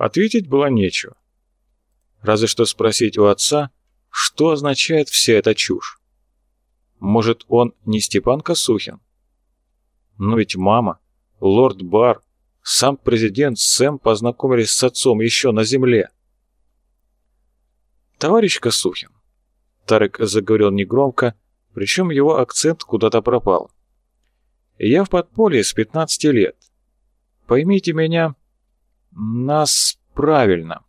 Ответить было нечего. Разве что спросить у отца, что означает вся эта чушь. Может, он не Степан Косухин? Но ведь мама, лорд Бар, сам президент Сэм познакомились с отцом еще на земле. «Товарищ Косухин», — Тарек заговорил негромко, причем его акцент куда-то пропал. «Я в подполье с 15 лет. Поймите меня, нас правильно».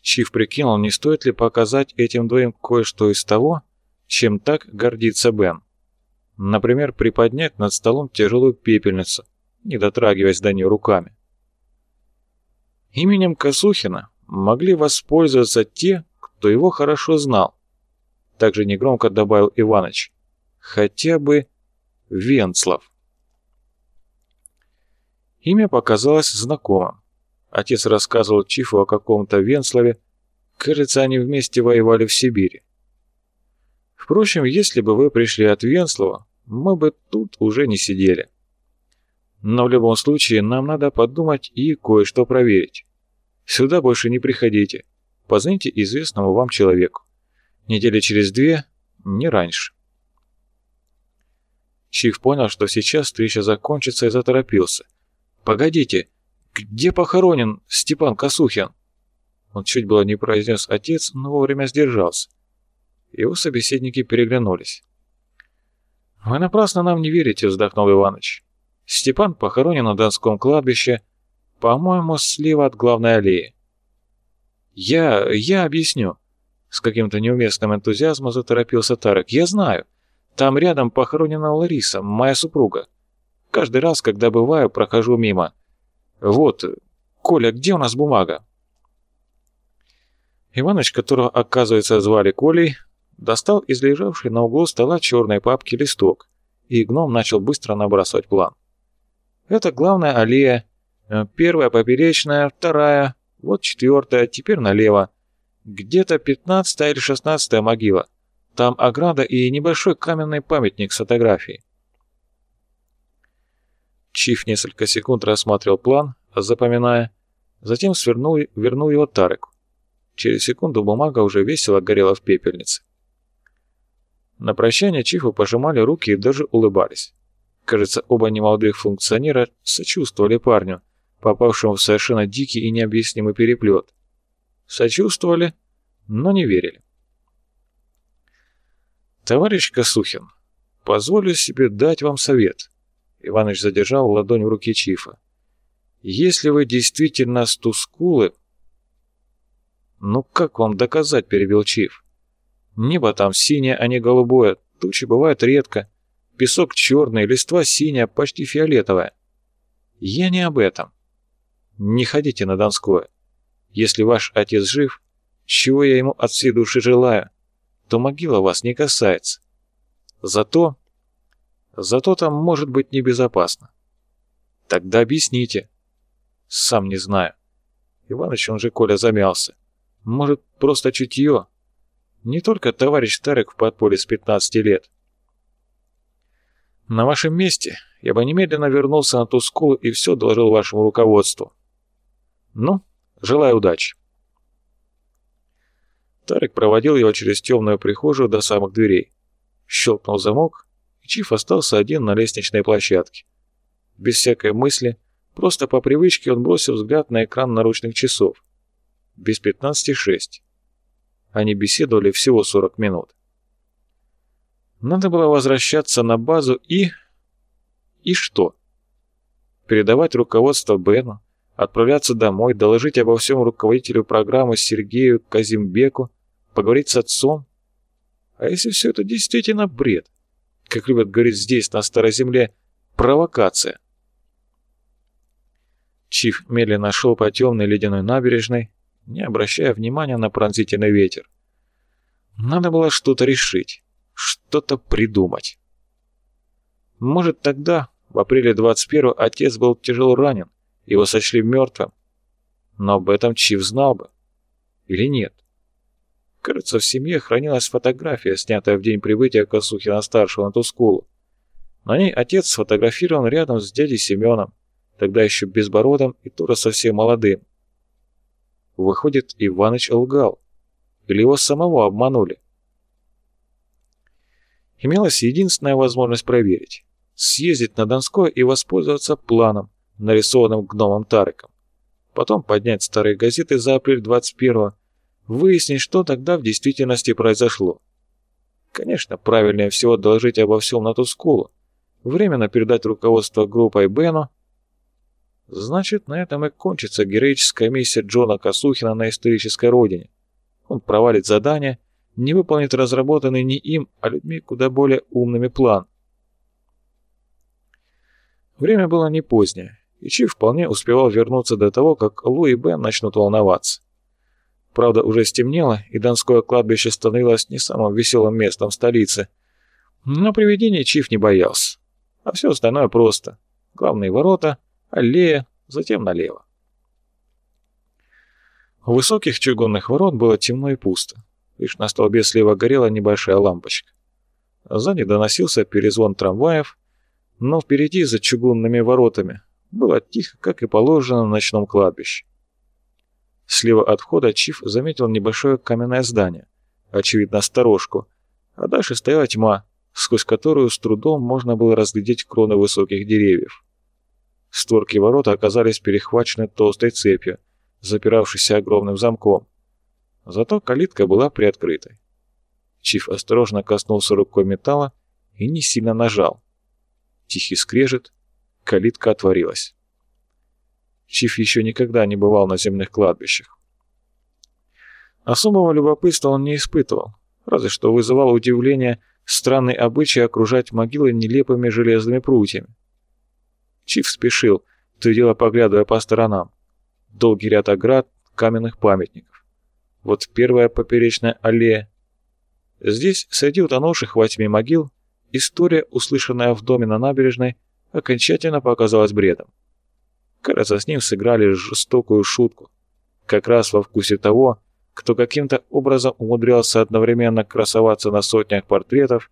Чиф прикинул, не стоит ли показать этим двоим кое-что из того, чем так гордится Бен. Например, приподнять над столом тяжелую пепельницу, не дотрагиваясь до нее руками. Именем Косухина могли воспользоваться те, кто его хорошо знал. Также негромко добавил Иваныч. Хотя бы Венцлав. Имя показалось знакомым. Отец рассказывал Чифу о каком-то Венславе. Кажется, они вместе воевали в Сибири. Впрочем, если бы вы пришли от Венслова, мы бы тут уже не сидели. Но в любом случае нам надо подумать и кое-что проверить. Сюда больше не приходите. Позвоните известному вам человеку. Недели через две, не раньше. Чиф понял, что сейчас встреча закончится и заторопился. «Погодите, где похоронен Степан Косухин?» Он чуть было не произнес отец, но вовремя сдержался. Его собеседники переглянулись. «Вы напрасно нам не верите», — вздохнул Иваныч. «Степан похоронен на Донском кладбище, по-моему, слева от главной аллеи». «Я... я объясню», — с каким-то неуместным энтузиазмом заторопился Тарек. «Я знаю. Там рядом похоронена Лариса, моя супруга. Каждый раз, когда бываю, прохожу мимо. Вот, Коля, где у нас бумага?» Иваныч, которого, оказывается, звали Колей, достал из лежавшей на углу стола черной папки листок, и гном начал быстро набрасывать план. Это главная аллея, э, первая поперечная, вторая, вот четвертая, теперь налево. Где-то пятнадцатая или шестнадцатая могила. Там ограда и небольшой каменный памятник с фотографией. Чиф несколько секунд рассматривал план, запоминая, затем свернул, вернул его Тареку. Через секунду бумага уже весело горела в пепельнице. На прощание Чифу пожимали руки и даже улыбались. Кажется, оба немолодых функционера сочувствовали парню, попавшему в совершенно дикий и необъяснимый переплет. Сочувствовали, но не верили. «Товарищ Косухин, позволю себе дать вам совет», — Иваныч задержал ладонь в руке Чифа. «Если вы действительно стускулы...» «Ну как вам доказать?» — перебил Чиф. Небо там синее, а не голубое, тучи бывают редко. Песок черный, листва синяя, почти фиолетовая. Я не об этом. Не ходите на Донское. Если ваш отец жив, чего я ему от всей души желаю, то могила вас не касается. Зато... Зато там может быть небезопасно. Тогда объясните. Сам не знаю. Иваныч, он же Коля замялся. Может, просто чутье? Не только товарищ Тарек в подполье с 15 лет. На вашем месте я бы немедленно вернулся на ту скулу и все доложил вашему руководству. Ну, желаю удачи. Тарек проводил его через темную прихожую до самых дверей. Щелкнул замок, и Чиф остался один на лестничной площадке. Без всякой мысли, просто по привычке он бросил взгляд на экран наручных часов. Без пятнадцати шесть. Они беседовали всего 40 минут. Надо было возвращаться на базу и... И что? Передавать руководство Бену, отправляться домой, доложить обо всем руководителю программы Сергею Казимбеку, поговорить с отцом? А если все это действительно бред? Как любят говорить здесь, на Старой Земле, провокация. Чиф медленно шел по темной ледяной набережной, не обращая внимания на пронзительный ветер. Надо было что-то решить, что-то придумать. Может, тогда, в апреле 21-го, отец был тяжело ранен, его сочли мертвым. Но об этом Чиф знал бы. Или нет? Кажется, в семье хранилась фотография, снятая в день прибытия Косухина-старшего на Тускулу. На ней отец сфотографирован рядом с дядей Семеном, тогда еще безбородым и тоже совсем молодым. Выходит, Иваныч лгал. Или его самого обманули. Имелась единственная возможность проверить. Съездить на Донское и воспользоваться планом, нарисованным гномом Тарыком. Потом поднять старые газеты за апрель 21-го, выяснить, что тогда в действительности произошло. Конечно, правильнее всего доложить обо всем на ту скулу, временно передать руководство группой Бену. Значит, на этом и кончится героическая миссия Джона Косухина на исторической родине. Он провалит задание – не выполнит разработанный не им, а людьми куда более умными план. Время было не позднее, и Чиф вполне успевал вернуться до того, как Лу и Бен начнут волноваться. Правда, уже стемнело, и Донское кладбище становилось не самым веселым местом в столице. Но привидений Чиф не боялся. А все остальное просто. Главные ворота, аллея, затем налево. У высоких чугунных ворот было темно и пусто. Лишь на столбе слева горела небольшая лампочка. Сзади доносился перезвон трамваев, но впереди, за чугунными воротами, было тихо, как и положено на ночном кладбище. Слева от входа Чиф заметил небольшое каменное здание, очевидно, сторожку, а дальше стояла тьма, сквозь которую с трудом можно было разглядеть кроны высоких деревьев. Створки ворота оказались перехвачены толстой цепью, запиравшейся огромным замком. Зато калитка была приоткрытой. Чиф осторожно коснулся рукой металла и не сильно нажал. Тихий скрежет, калитка отворилась. Чиф еще никогда не бывал на земных кладбищах. Особого любопытства он не испытывал, разве что вызывало удивление странный обычай окружать могилы нелепыми железными прутьями. Чиф спешил, то и дело поглядывая по сторонам. Долгий ряд оград, каменных памятников. Вот первая поперечная аллея. Здесь, среди утонувших во тьме могил, история, услышанная в доме на набережной, окончательно показалась бредом. Кажется, с ним сыграли жестокую шутку. Как раз во вкусе того, кто каким-то образом умудрялся одновременно красоваться на сотнях портретов,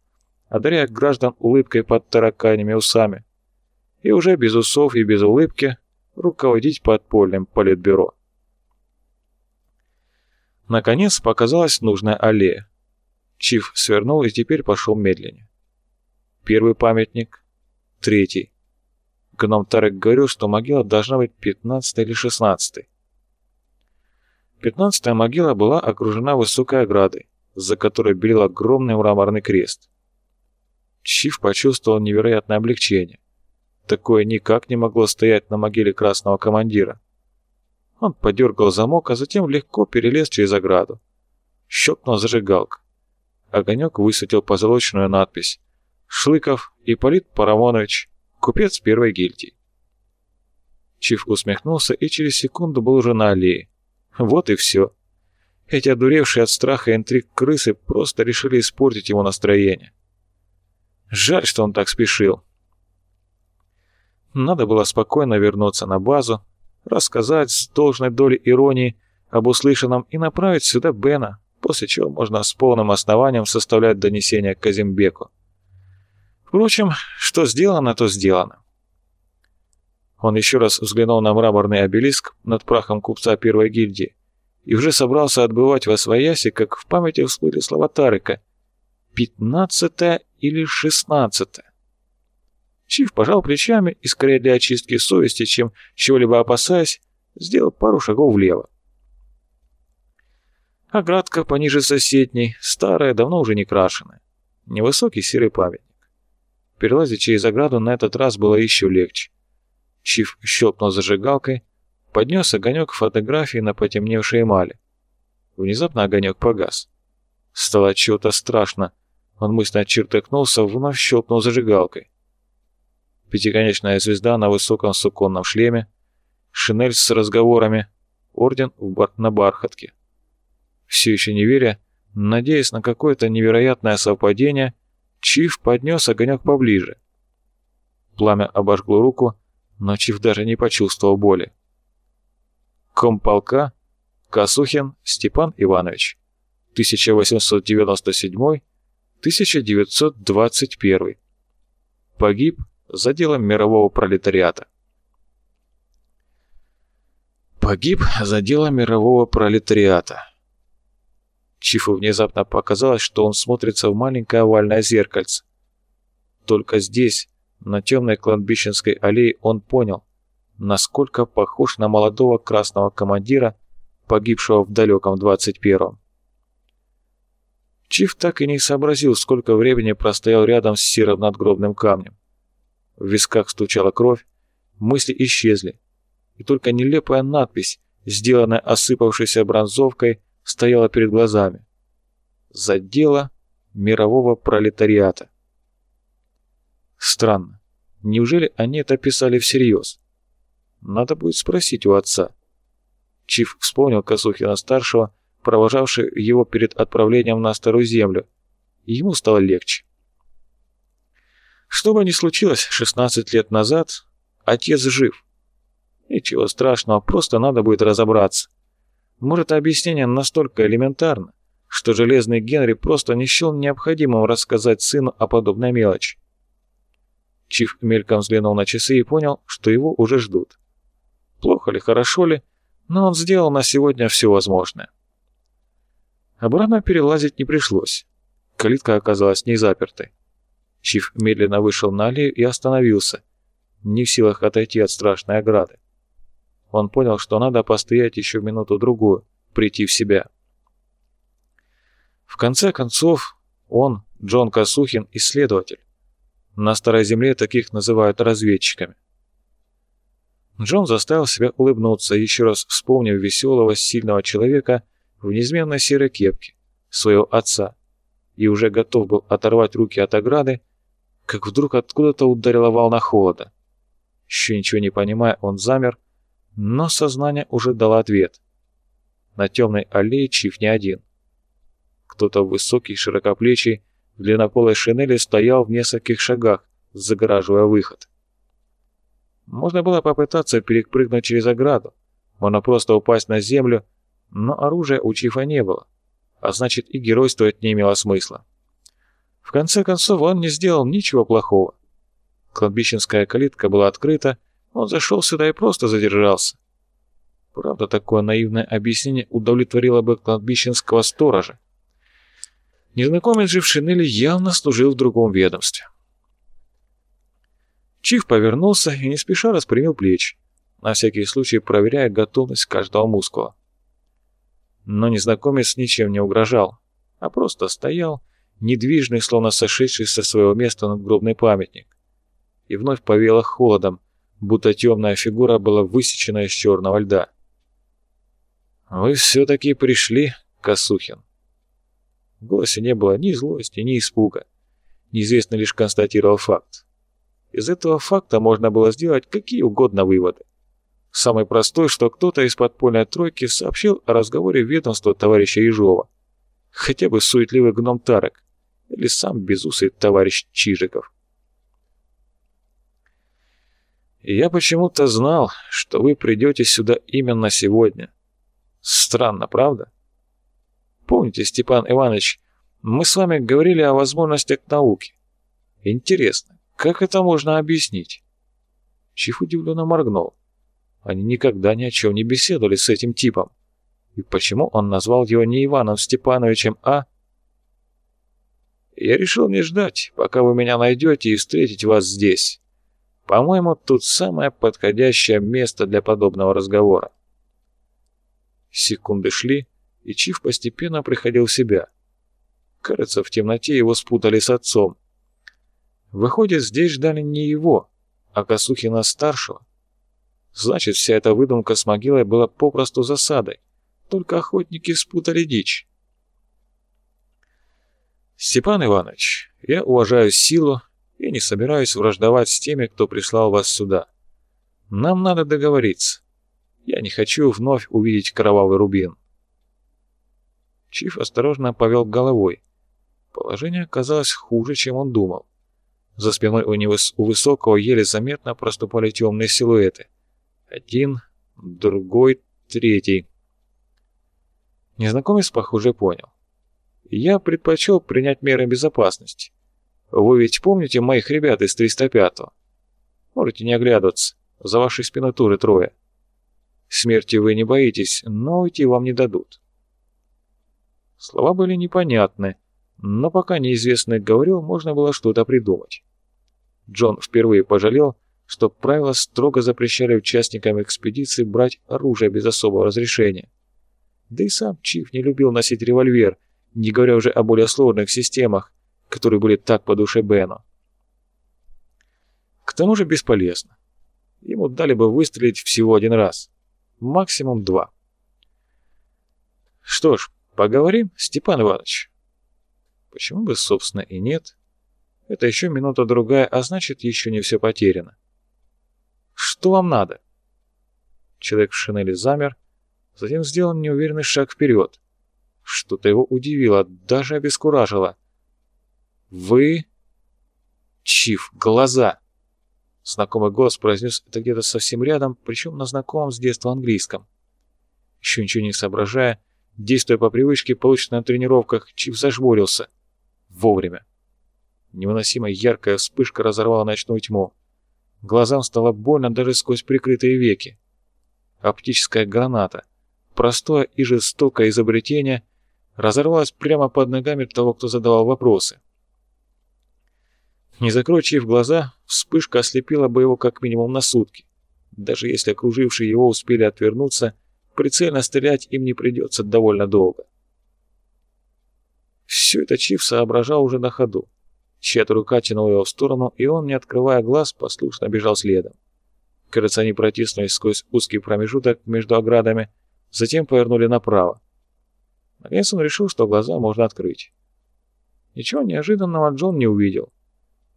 одаряя граждан улыбкой под тараканями усами, и уже без усов и без улыбки руководить подпольным политбюро. Наконец показалась нужная аллея. Чиф свернул и теперь пошел медленнее. Первый памятник, третий. Гном Тарек говорил, что могила должна быть пятнадцатая или шестнадцатой. Пятнадцатая могила была окружена высокой оградой, за которой белел огромный мраморный крест. Чиф почувствовал невероятное облегчение. Такое никак не могло стоять на могиле красного командира. Он подергал замок, а затем легко перелез через ограду. Щелкнул зажигалка. Огонек высветил позолоченную надпись «Шлыков Ипполит Парамонович, купец первой гильдии». Чиф усмехнулся и через секунду был уже на аллее. Вот и все. Эти одуревшие от страха и интриг крысы просто решили испортить его настроение. Жаль, что он так спешил. Надо было спокойно вернуться на базу, рассказать с должной долей иронии об услышанном и направить сюда Бена, после чего можно с полным основанием составлять донесение к Казимбеку. Впрочем, что сделано, то сделано. Он еще раз взглянул на мраморный обелиск над прахом купца первой гильдии и уже собрался отбывать во свояси, как в памяти всплыли слова Тарыка. «Пятнадцатое или шестнадцатое?» Чиф пожал плечами и, скорее для очистки совести, чем чего-либо опасаясь, сделал пару шагов влево. Оградка пониже соседней, старая, давно уже не крашеная. Невысокий серый памятник. Перелазить через ограду на этот раз было еще легче. Чиф щелкнул зажигалкой, поднес огонек фотографии на потемневшей эмали. Внезапно огонек погас. Стало чего-то страшно. Он мысленно чертыхнулся, вновь щелкнул зажигалкой пятиконечная звезда на высоком суконном шлеме, шинель с разговорами, орден бар на бархатке. Все еще не веря, надеясь на какое-то невероятное совпадение, Чиф поднес огонек поближе. Пламя обожгло руку, но Чиф даже не почувствовал боли. Комполка Косухин Степан Иванович 1897-1921 Погиб за делом мирового пролетариата. Погиб за дело мирового пролетариата. Чифу внезапно показалось, что он смотрится в маленькое овальное зеркальце. Только здесь, на темной кладбищенской аллее, он понял, насколько похож на молодого красного командира, погибшего в далеком 21-м. Чиф так и не сообразил, сколько времени простоял рядом с серым надгробным камнем. В висках стучала кровь, мысли исчезли, и только нелепая надпись, сделанная осыпавшейся бронзовкой, стояла перед глазами. «За дело мирового пролетариата». Странно. Неужели они это писали всерьез? Надо будет спросить у отца. Чиф вспомнил Косухина-старшего, провожавший его перед отправлением на Старую Землю, ему стало легче. Что бы ни случилось 16 лет назад, отец жив. Ничего страшного, просто надо будет разобраться. Может, объяснение настолько элементарно, что Железный Генри просто не счел необходимым рассказать сыну о подобной мелочи. Чиф мельком взглянул на часы и понял, что его уже ждут. Плохо ли, хорошо ли, но он сделал на сегодня все возможное. Обратно перелазить не пришлось. Калитка оказалась не запертой. Чиф медленно вышел на аллею и остановился, не в силах отойти от страшной ограды. Он понял, что надо постоять еще минуту-другую, прийти в себя. В конце концов, он, Джон Косухин, исследователь. На Старой Земле таких называют разведчиками. Джон заставил себя улыбнуться, еще раз вспомнив веселого, сильного человека в неизменной серой кепке, своего отца, и уже готов был оторвать руки от ограды, как вдруг откуда-то ударила волна холода. Еще ничего не понимая, он замер, но сознание уже дало ответ. На темной аллее Чиф не один. Кто-то высокий, широкоплечий, в длиннополой шинели стоял в нескольких шагах, загораживая выход. Можно было попытаться перепрыгнуть через ограду, можно просто упасть на землю, но оружия у Чифа не было, а значит и геройствовать не имело смысла. В конце концов, он не сделал ничего плохого. Кладбищенская калитка была открыта, он зашел сюда и просто задержался. Правда, такое наивное объяснение удовлетворило бы кладбищенского сторожа. Незнакомец же в шинели явно служил в другом ведомстве. Чиф повернулся и не спеша распрямил плечи, на всякий случай проверяя готовность каждого мускула. Но незнакомец ничем не угрожал, а просто стоял, недвижный, словно сошедший со своего места надгробный памятник. И вновь повело холодом, будто темная фигура была высечена из черного льда. «Вы все-таки пришли, Косухин?» В голосе не было ни злости, ни испуга. Неизвестно лишь констатировал факт. Из этого факта можно было сделать какие угодно выводы. Самый простой, что кто-то из подпольной тройки сообщил о разговоре ведомства товарища Ежова. Хотя бы суетливый гном Тарек или сам безусый товарищ Чижиков. Я почему-то знал, что вы придете сюда именно сегодня. Странно, правда? Помните, Степан Иванович, мы с вами говорили о возможностях науки. Интересно, как это можно объяснить? Чиф удивленно моргнул. Они никогда ни о чем не беседовали с этим типом. И почему он назвал его не Иваном Степановичем, а... Я решил не ждать, пока вы меня найдете и встретить вас здесь. По-моему, тут самое подходящее место для подобного разговора. Секунды шли, и Чиф постепенно приходил в себя. Кажется, в темноте его спутали с отцом. Выходит, здесь ждали не его, а Косухина-старшего. Значит, вся эта выдумка с могилой была попросту засадой. Только охотники спутали дичь. Степан Иванович, я уважаю силу и не собираюсь враждовать с теми, кто прислал вас сюда. Нам надо договориться. Я не хочу вновь увидеть кровавый рубин. Чиф осторожно повел головой. Положение оказалось хуже, чем он думал. За спиной у него у высокого еле заметно проступали темные силуэты. Один, другой, третий. Незнакомец, похоже, понял. Я предпочел принять меры безопасности. Вы ведь помните моих ребят из 305-го? Можете не оглядываться. За вашей спиной туры трое. Смерти вы не боитесь, но уйти вам не дадут. Слова были непонятны, но пока неизвестный говорил, можно было что-то придумать. Джон впервые пожалел, что правила строго запрещали участникам экспедиции брать оружие без особого разрешения. Да и сам Чиф не любил носить револьвер, не говоря уже о более сложных системах, которые были так по душе Бену. К тому же бесполезно. Ему дали бы выстрелить всего один раз. Максимум два. Что ж, поговорим, Степан Иванович. Почему бы, собственно, и нет? Это еще минута-другая, а значит, еще не все потеряно. Что вам надо? Человек в шинели замер, затем сделал неуверенный шаг вперед. Что-то его удивило, даже обескуражило. «Вы...» «Чиф, глаза!» Знакомый голос произнес это где-то совсем рядом, причем на знакомом с детства английском. Еще ничего не соображая, действуя по привычке, полученной на тренировках, Чиф зажмурился. Вовремя. Невыносимо яркая вспышка разорвала ночную тьму. Глазам стало больно даже сквозь прикрытые веки. Оптическая граната, простое и жестокое изобретение, разорвалась прямо под ногами того, кто задавал вопросы. Не закройчив глаза, вспышка ослепила бы его как минимум на сутки. Даже если окружившие его успели отвернуться, прицельно стрелять им не придется довольно долго. Все это Чиф соображал уже на ходу. Чья-то рука тянула его в сторону, и он, не открывая глаз, послушно бежал следом. Кажется, они протиснулись сквозь узкий промежуток между оградами, затем повернули направо. Наконец он решил, что глаза можно открыть. Ничего неожиданного Джон не увидел.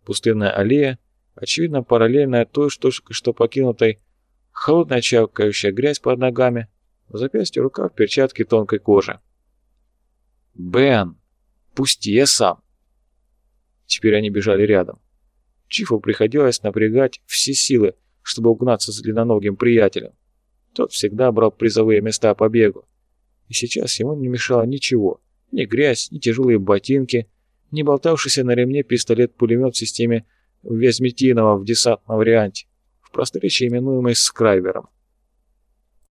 Пустынная аллея, очевидно параллельная той, что что покинутой, холодная чавкающая грязь под ногами, в запястье рука в перчатке тонкой кожи. «Бен! Пусти, я сам!» Теперь они бежали рядом. Чифу приходилось напрягать все силы, чтобы угнаться за длинноногим приятелем. Тот всегда брал призовые места по бегу. И сейчас ему не мешало ничего. Ни грязь, ни тяжелые ботинки, не болтавшийся на ремне пистолет-пулемет в системе Везметинова в десантном варианте, в просторечии именуемый скрайвером.